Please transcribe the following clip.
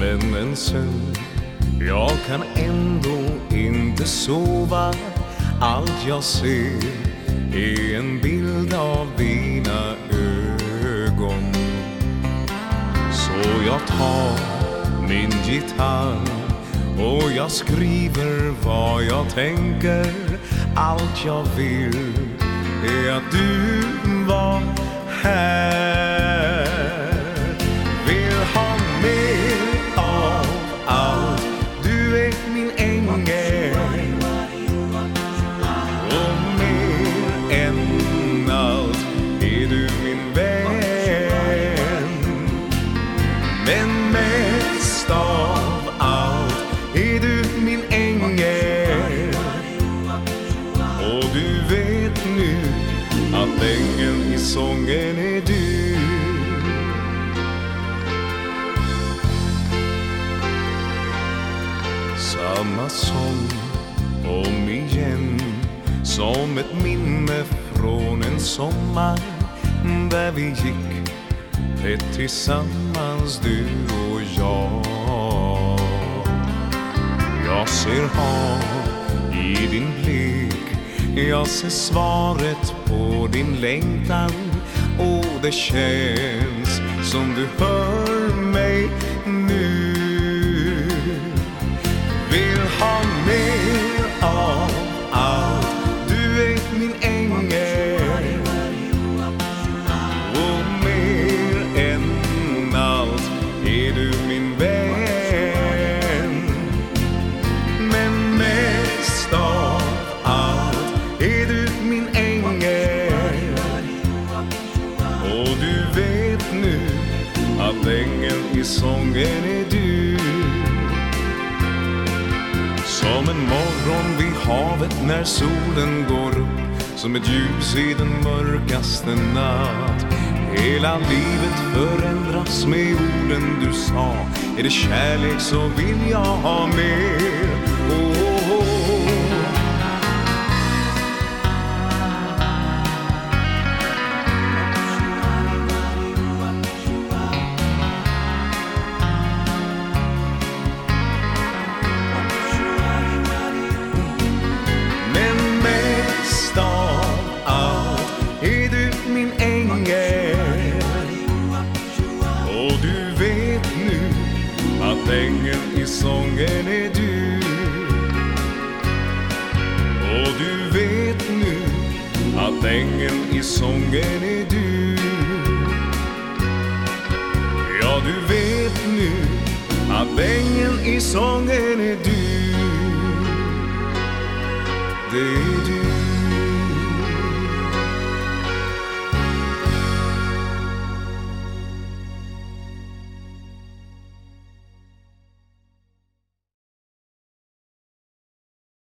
men en sömn Jag kan ändå inte sova. Allt jag ser är en bild av dina ögon. Så jag tar min gitarr och jag skriver vad jag tänker. Allt jag vill är att du var här. Men mest av allt är du min ängel? Och du vet nu att ängeln i sången är du. Samma sång om igen Som ett minne från en sommar Där vi gick tätt tillsammans du och jag. Jag ser hav i din blick. Jag ser svaret på din längtan. Och det känns som du hör Och du vet nu att ängeln i sången är du. Som en morgon vid havet när solen går upp Som ett ljus i den mörkaste natt. Hela livet förändras med orden du sa. Är det kärlek så vill jag ha mer. Sången är du. Och du vet nu att ängeln i sången är du. Ja, du vet nu att ängeln i sången är du. Det är du.